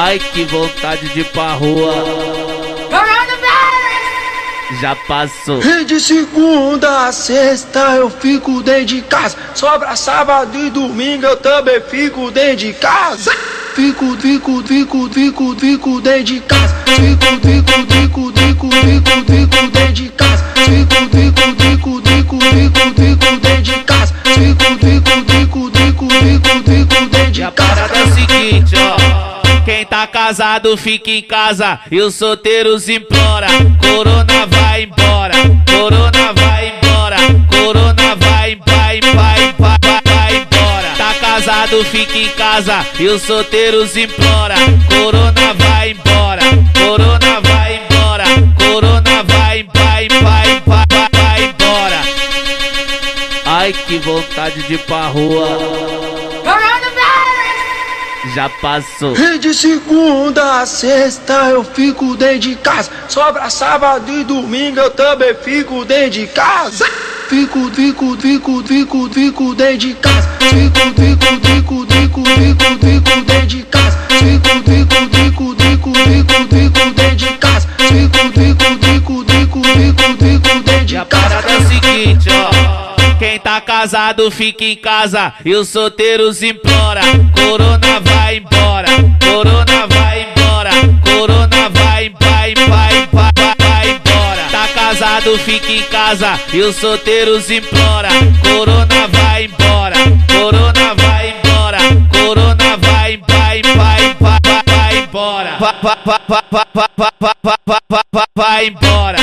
Ai que vontade de ir pra rua. Já passou. E de segunda a sexta eu fico dentro de casa. Sobra sábado e domingo eu também fico dentro de casa. Fico, fico, fico, fico, fico dentro de casa. Fico, fico, fico, fico, fico, fico dentro de casa. Fico, fico, Quem tá casado fica em casa e os solteiros implora. Corona vai embora, corona vai embora, corona vai, vai, vai, vai, vai, embora. Tá casado fica em casa e os solteiros implora. Corona vai embora, corona vai embora, corona vai, vai, vai, vai, vai, vai embora. Ai que vontade de ir pra rua. Já passou. E de segunda a sexta eu fico dentro de casa. Sobra sábado e domingo eu também fico dentro de casa. Fico, fico, fico, fico, fico dentro de casa. Fico, fico, fico, Quem tá casado fica em casa e os solteiros implora. Corona vai embora, corona vai embora, corona vai, vai, vai, vai, vai embora. Tá casado fica em casa e os solteiros implora. Corona vai embora, corona vai embora, corona vai, vai, vai, vai, vai embora. Vai, vai, vai, vai, vai, vai, vai, vai embora.